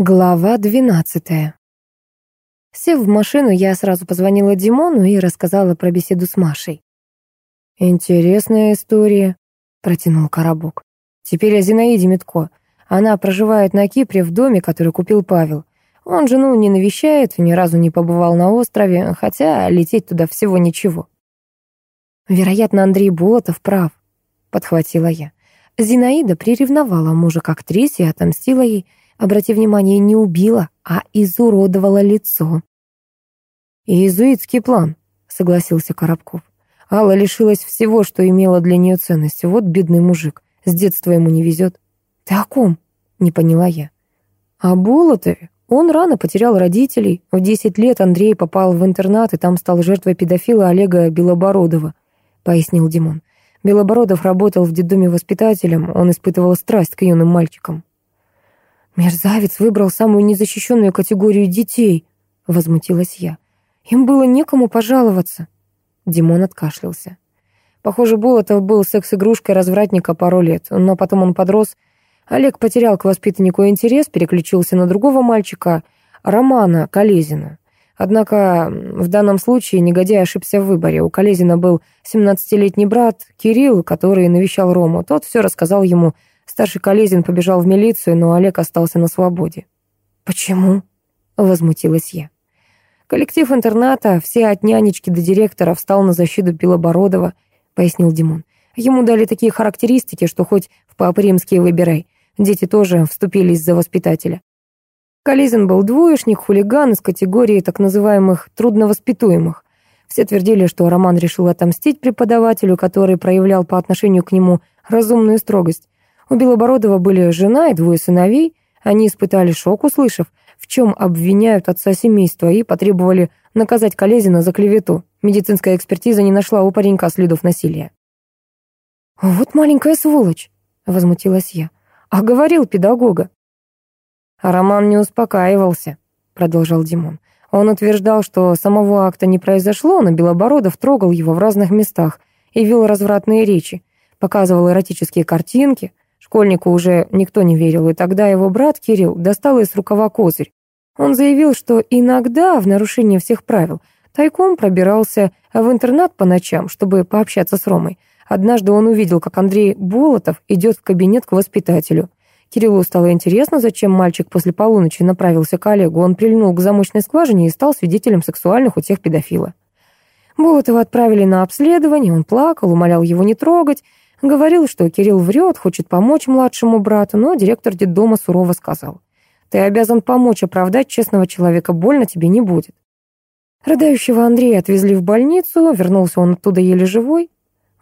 Глава двенадцатая. Сев в машину, я сразу позвонила Димону и рассказала про беседу с Машей. «Интересная история», — протянул Коробок. «Теперь о Зинаиде Митко. Она проживает на Кипре в доме, который купил Павел. Он жену не навещает, ни разу не побывал на острове, хотя лететь туда всего ничего». «Вероятно, Андрей Болотов прав», — подхватила я. Зинаида приревновала мужа к актрисе и отомстила ей, Обрати внимание, не убила, а изуродовала лицо. «Иезуитский план», — согласился Коробков. Алла лишилась всего, что имела для нее ценность. Вот бедный мужик. С детства ему не везет. «Ты о ком?» — не поняла я. «О Болотове. Он рано потерял родителей. В десять лет Андрей попал в интернат и там стал жертвой педофила Олега Белобородова», — пояснил Димон. Белобородов работал в детдоме воспитателем, он испытывал страсть к юным мальчикам. «Мерзавец выбрал самую незащищенную категорию детей», — возмутилась я. «Им было некому пожаловаться». Димон откашлялся. Похоже, Болотов был секс-игрушкой развратника пару лет, но потом он подрос. Олег потерял к воспитаннику интерес, переключился на другого мальчика, Романа Колезина. Однако в данном случае негодяй ошибся в выборе. У Колезина был 17-летний брат Кирилл, который навещал Рому. Тот все рассказал ему Старший Колезин побежал в милицию, но Олег остался на свободе. «Почему?» — возмутилась я. «Коллектив интерната, все от нянечки до директора, встал на защиту Белобородова», — пояснил Димон. «Ему дали такие характеристики, что хоть в Папы Римские выбирай. Дети тоже вступились за воспитателя. Колезин был двоечник, хулиган из категории так называемых трудновоспитуемых. Все твердили, что Роман решил отомстить преподавателю, который проявлял по отношению к нему разумную строгость. У Белобородова были жена и двое сыновей. Они испытали шок, услышав, в чем обвиняют отца семейства, и потребовали наказать Колезина за клевету. Медицинская экспертиза не нашла у паренька следов насилия. «Вот маленькая сволочь», — возмутилась я. «А говорил педагога». А Роман не успокаивался, продолжал Димон. Он утверждал, что самого акта не произошло, но Белобородов трогал его в разных местах и вел развратные речи, показывал эротические картинки, Школьнику уже никто не верил, и тогда его брат Кирилл достал из рукава козырь. Он заявил, что иногда, в нарушение всех правил, тайком пробирался в интернат по ночам, чтобы пообщаться с Ромой. Однажды он увидел, как Андрей Болотов идет в кабинет к воспитателю. Кириллу стало интересно, зачем мальчик после полуночи направился к Олегу. Он прильнул к замочной скважине и стал свидетелем сексуальных утех педофила. Болотова отправили на обследование, он плакал, умолял его не трогать, Говорил, что Кирилл врет, хочет помочь младшему брату, но директор детдома сурово сказал. «Ты обязан помочь, оправдать честного человека, больно тебе не будет». Рыдающего Андрея отвезли в больницу, вернулся он оттуда еле живой.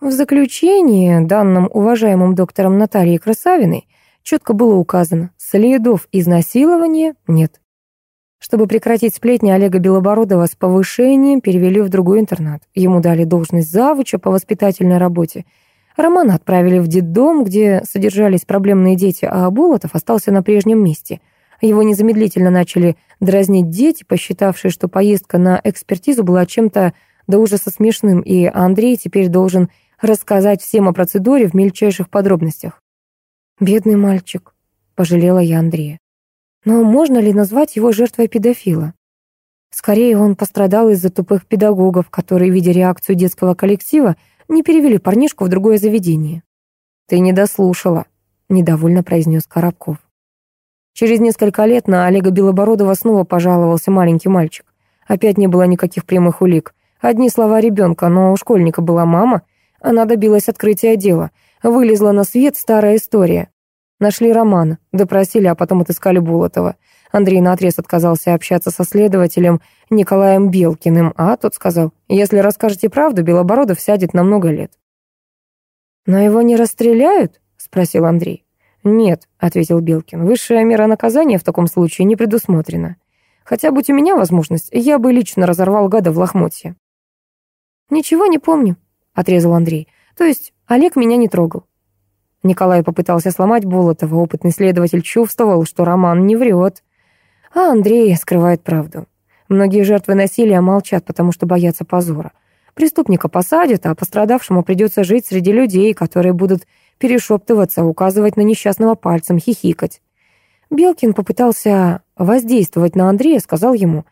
В заключении, данным уважаемым доктором Натальей Красавиной, четко было указано, следов изнасилования нет. Чтобы прекратить сплетни, Олега Белобородова с повышением перевели в другой интернат. Ему дали должность завуча по воспитательной работе – Романа отправили в детдом, где содержались проблемные дети, а Болотов остался на прежнем месте. Его незамедлительно начали дразнить дети, посчитавшие, что поездка на экспертизу была чем-то до ужаса смешным, и Андрей теперь должен рассказать всем о процедуре в мельчайших подробностях. «Бедный мальчик», — пожалела я Андрея. «Но можно ли назвать его жертвой педофила?» Скорее, он пострадал из-за тупых педагогов, которые, видя реакцию детского коллектива, не перевели парнишку в другое заведение. «Ты не дослушала», — недовольно произнес Коробков. Через несколько лет на Олега Белобородова снова пожаловался маленький мальчик. Опять не было никаких прямых улик. Одни слова ребенка, но у школьника была мама. Она добилась открытия дела. Вылезла на свет старая история. Нашли Романа, допросили, а потом отыскали Болотова. Андрей наотрез отказался общаться со следователем Николаем Белкиным, а тот сказал, если расскажете правду, Белобородов сядет на много лет. «Но его не расстреляют?» — спросил Андрей. «Нет», — ответил Белкин, — «высшая мера наказания в таком случае не предусмотрена. Хотя, будь у меня возможность, я бы лично разорвал гада в лохмотье». «Ничего не помню», — отрезал Андрей. «То есть Олег меня не трогал». Николай попытался сломать Болотова. Опытный следователь чувствовал, что Роман не врет. А Андрей скрывает правду. Многие жертвы насилия молчат, потому что боятся позора. Преступника посадят, а пострадавшему придется жить среди людей, которые будут перешептываться, указывать на несчастного пальцем, хихикать. Белкин попытался воздействовать на Андрея, сказал ему,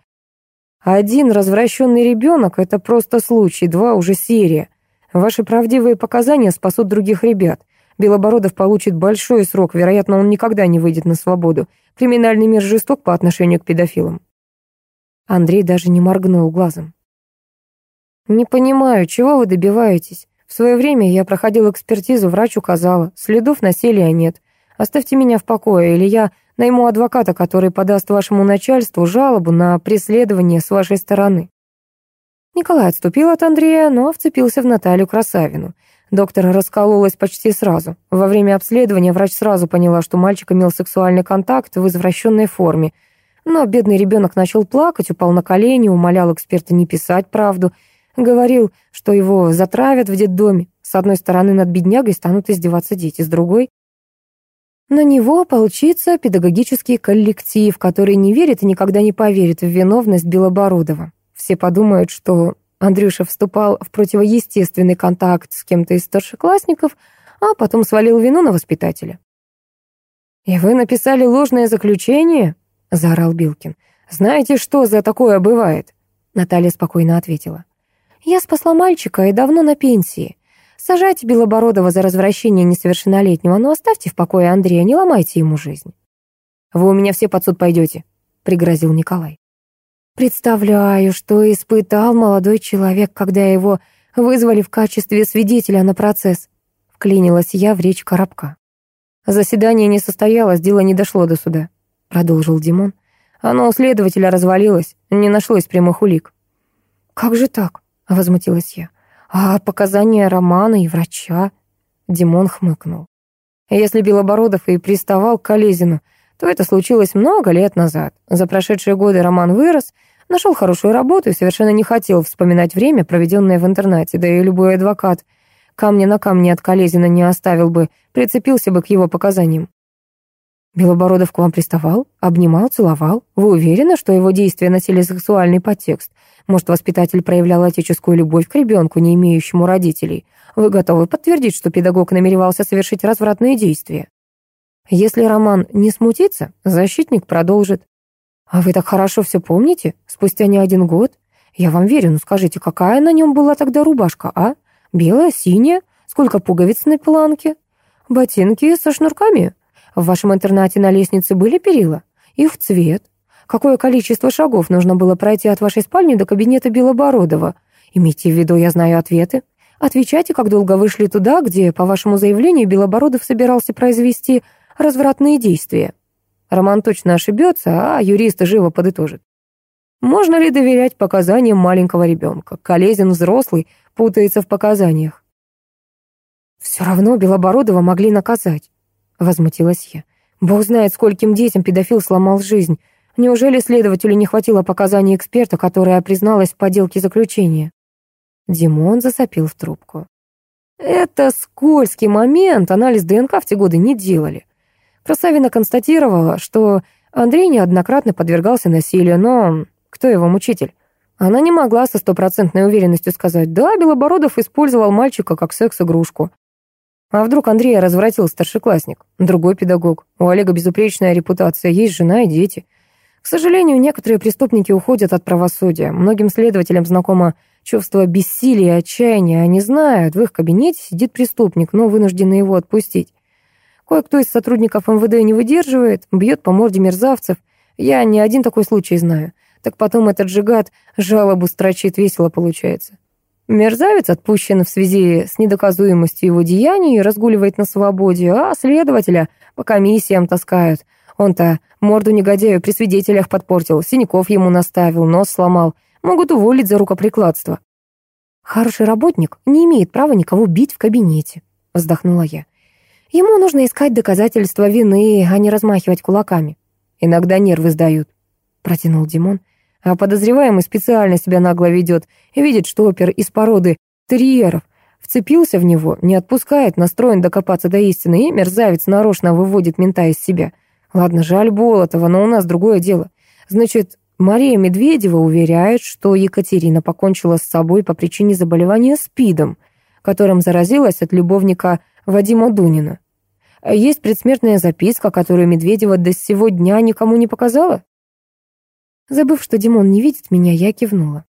«Один развращенный ребенок — это просто случай, два — уже серия. Ваши правдивые показания спасут других ребят. Белобородов получит большой срок, вероятно, он никогда не выйдет на свободу. Криминальный мир жесток по отношению к педофилам». Андрей даже не моргнул глазом. «Не понимаю, чего вы добиваетесь? В свое время я проходил экспертизу, врач указала, следов насилия нет. Оставьте меня в покое, или я найму адвоката, который подаст вашему начальству жалобу на преследование с вашей стороны». Николай отступил от Андрея, но вцепился в Наталью Красавину. Доктор раскололась почти сразу. Во время обследования врач сразу поняла, что мальчик имел сексуальный контакт в извращенной форме. Но бедный ребенок начал плакать, упал на колени, умолял эксперта не писать правду — Говорил, что его затравят в детдоме. С одной стороны, над беднягой станут издеваться дети, с другой... На него получится педагогический коллектив, который не верит и никогда не поверит в виновность Белобородова. Все подумают, что Андрюша вступал в противоестественный контакт с кем-то из старшеклассников, а потом свалил вину на воспитателя. «И вы написали ложное заключение?» — заорал Билкин. «Знаете, что за такое бывает?» Наталья спокойно ответила. Я спасла мальчика и давно на пенсии. Сажайте Белобородова за развращение несовершеннолетнего, но оставьте в покое Андрея, не ломайте ему жизнь. Вы у меня все под суд пойдете, пригрозил Николай. Представляю, что испытал молодой человек, когда его вызвали в качестве свидетеля на процесс. Вклинилась я в речь Коробка. Заседание не состоялось, дело не дошло до суда, продолжил Димон. Оно у следователя развалилось, не нашлось прямых улик. Как же так? — возмутилась я. «А показания Романа и врача?» Димон хмыкнул. «Если Белобородов и приставал к Колезину, то это случилось много лет назад. За прошедшие годы Роман вырос, нашел хорошую работу и совершенно не хотел вспоминать время, проведенное в интернате, да и любой адвокат камня на камне от Колезина не оставил бы, прицепился бы к его показаниям. Белобородов к вам приставал, обнимал, целовал. Вы уверены, что его действия носили сексуальный подтекст? Может, воспитатель проявлял отеческую любовь к ребенку, не имеющему родителей? Вы готовы подтвердить, что педагог намеревался совершить развратные действия? Если Роман не смутится, защитник продолжит. А вы так хорошо все помните? Спустя не один год? Я вам верю, но скажите, какая на нем была тогда рубашка, а? Белая, синяя? Сколько пуговиц на планке? Ботинки со шнурками? В вашем интернате на лестнице были перила? Их цвет? Какое количество шагов нужно было пройти от вашей спальни до кабинета Белобородова? Имейте в виду, я знаю ответы. Отвечайте, как долго вы шли туда, где, по вашему заявлению, Белобородов собирался произвести развратные действия. Роман точно ошибется, а юристы живо подытожат. Можно ли доверять показаниям маленького ребенка? Колезин взрослый путается в показаниях. Все равно Белобородова могли наказать. — возмутилась я. «Бог знает, скольким детям педофил сломал жизнь. Неужели следователю не хватило показаний эксперта, которая призналась в поделке заключения?» Димон засопил в трубку. «Это скользкий момент, анализ ДНК в те годы не делали. Красавина констатировала, что Андрей неоднократно подвергался насилию, но кто его мучитель? Она не могла со стопроцентной уверенностью сказать, да, Белобородов использовал мальчика как секс-игрушку. А вдруг Андрея развратил старшеклассник, другой педагог? У Олега безупречная репутация, есть жена и дети. К сожалению, некоторые преступники уходят от правосудия. Многим следователям знакомо чувство бессилия и отчаяния. Они знают, в их кабинете сидит преступник, но вынуждены его отпустить. Кое-кто из сотрудников МВД не выдерживает, бьет по морде мерзавцев. Я не один такой случай знаю. Так потом этот же гад жалобу строчит, весело получается. Мерзавец отпущен в связи с недоказуемостью его деяний и разгуливает на свободе, а следователя по комиссиям таскают. Он-то морду негодяю при свидетелях подпортил, синяков ему наставил, нос сломал. Могут уволить за рукоприкладство. «Хороший работник не имеет права никого бить в кабинете», — вздохнула я. «Ему нужно искать доказательства вины, а не размахивать кулаками. Иногда нервы сдают», — протянул Димон. А подозреваемый специально себя нагло ведет и видит, что опер из породы терьеров вцепился в него, не отпускает, настроен докопаться до истины, и мерзавец нарочно выводит мента из себя. Ладно, жаль Болотова, но у нас другое дело. Значит, Мария Медведева уверяет, что Екатерина покончила с собой по причине заболевания СПИДом, которым заразилась от любовника Вадима Дунина. Есть предсмертная записка, которую Медведева до сего дня никому не показала? Забыв, что Димон не видит меня, я кивнула.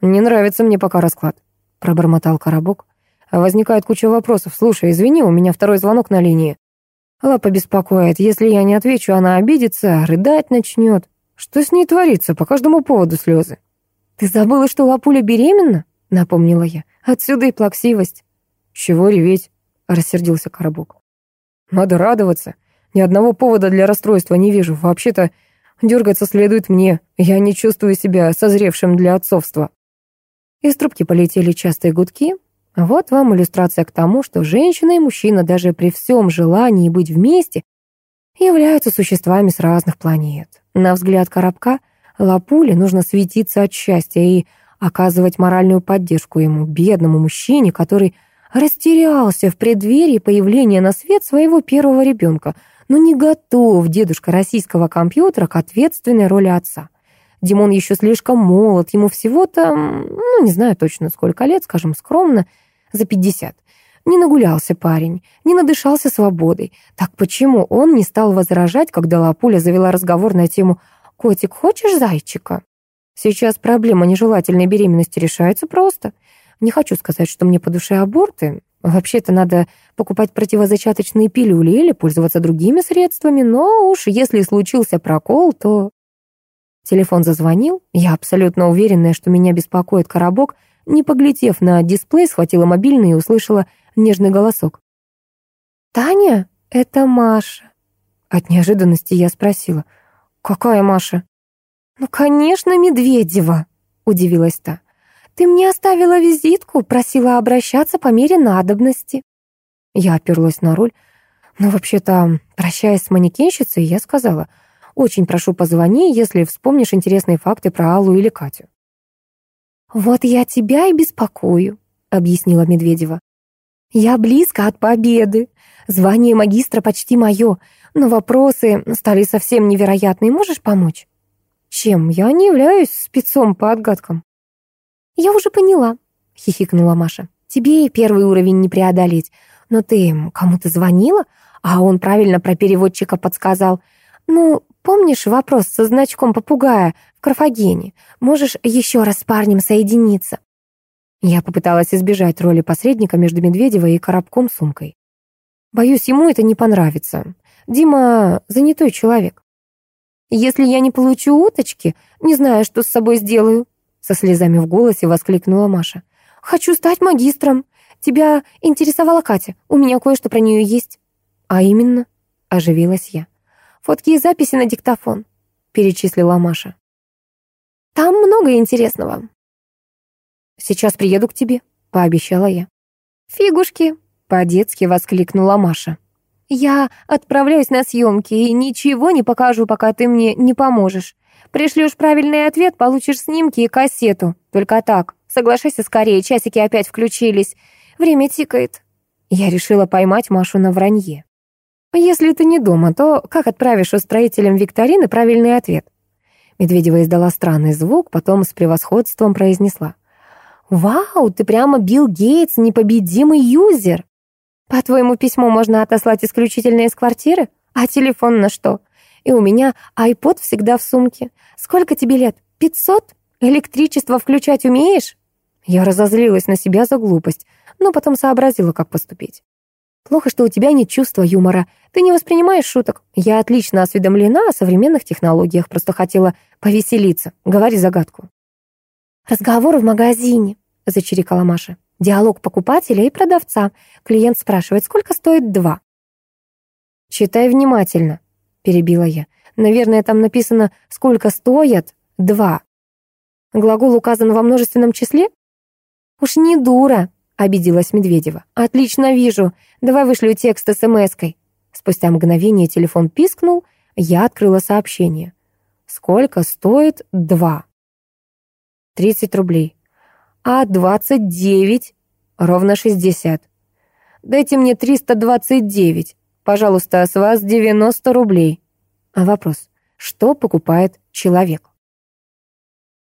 «Не нравится мне пока расклад», — пробормотал Коробок. «Возникает куча вопросов. Слушай, извини, у меня второй звонок на линии. Лапа беспокоит. Если я не отвечу, она обидится, рыдать начнет. Что с ней творится? По каждому поводу слезы». «Ты забыла, что Лапуля беременна?» — напомнила я. «Отсюда и плаксивость». «Чего реветь?» — рассердился Коробок. «Надо радоваться. Ни одного повода для расстройства не вижу. Вообще-то дергаться следует мне. Я не чувствую себя созревшим для отцовства». Из трубки полетели частые гудки. Вот вам иллюстрация к тому, что женщина и мужчина даже при всем желании быть вместе являются существами с разных планет. На взгляд коробка Лапуле нужно светиться от счастья и оказывать моральную поддержку ему, бедному мужчине, который растерялся в преддверии появления на свет своего первого ребенка, но не готов дедушка российского компьютера к ответственной роли отца. Димон еще слишком молод, ему всего-то, ну, не знаю точно сколько лет, скажем скромно, за пятьдесят. Не нагулялся парень, не надышался свободой. Так почему он не стал возражать, когда Лапуля завела разговор на тему «Котик, хочешь зайчика?» Сейчас проблема нежелательной беременности решается просто. Не хочу сказать, что мне по душе аборты. Вообще-то надо покупать противозачаточные пилюли или пользоваться другими средствами, но уж если случился прокол, то Телефон зазвонил. Я абсолютно уверенная, что меня беспокоит коробок. Не поглядев на дисплей, схватила мобильный и услышала нежный голосок. «Таня, это Маша». От неожиданности я спросила. «Какая Маша?» «Ну, конечно, Медведева», — удивилась та. «Ты мне оставила визитку, просила обращаться по мере надобности». Я оперлась на руль. Но вообще-то, прощаясь с манекенщицей, я сказала — очень прошу, позвони, если вспомнишь интересные факты про Аллу или Катю». «Вот я тебя и беспокою», — объяснила Медведева. «Я близко от победы. Звание магистра почти мое, но вопросы стали совсем невероятные. Можешь помочь?» «Чем? Я не являюсь спецом по отгадкам». «Я уже поняла», — хихикнула Маша. «Тебе первый уровень не преодолеть. Но ты кому-то звонила, а он правильно про переводчика подсказал. Ну, Помнишь вопрос со значком попугая в Карфагене? Можешь еще раз с парнем соединиться?» Я попыталась избежать роли посредника между Медведевой и коробком сумкой. Боюсь, ему это не понравится. Дима занятой человек. «Если я не получу уточки, не знаю, что с собой сделаю», со слезами в голосе воскликнула Маша. «Хочу стать магистром. Тебя интересовала Катя. У меня кое-что про нее есть». «А именно?» — оживилась я. Фотки и записи на диктофон», — перечислила Маша. «Там много интересного». «Сейчас приеду к тебе», — пообещала я. «Фигушки», — по-детски воскликнула Маша. «Я отправляюсь на съемки и ничего не покажу, пока ты мне не поможешь. Пришлешь правильный ответ, получишь снимки и кассету. Только так. Соглашайся скорее, часики опять включились. Время тикает». Я решила поймать Машу на вранье. «Если ты не дома, то как отправишь устроителям викторины правильный ответ?» Медведева издала странный звук, потом с превосходством произнесла. «Вау, ты прямо Билл Гейтс, непобедимый юзер! По твоему письму можно отослать исключительно из квартиры? А телефон на что? И у меня айпод всегда в сумке. Сколько тебе лет? Пятьсот? Электричество включать умеешь?» Я разозлилась на себя за глупость, но потом сообразила, как поступить. Плохо, что у тебя нет чувства юмора. Ты не воспринимаешь шуток. Я отлично осведомлена о современных технологиях, просто хотела повеселиться. Говори загадку. Разговор в магазине, зачирикала Маша. Диалог покупателя и продавца. Клиент спрашивает, сколько стоит два. Читай внимательно, перебила я. Наверное, там написано, сколько стоят два. Глагол указан во множественном числе? Уж не дура, обиделась Медведева. «Отлично вижу. Давай вышлю текст смс-кой». Спустя мгновение телефон пискнул, я открыла сообщение. «Сколько стоит два?» «Тридцать рублей». «А двадцать девять?» «Ровно шестьдесят». «Дайте мне триста двадцать девять. Пожалуйста, с вас девяносто рублей». А вопрос. Что покупает человек?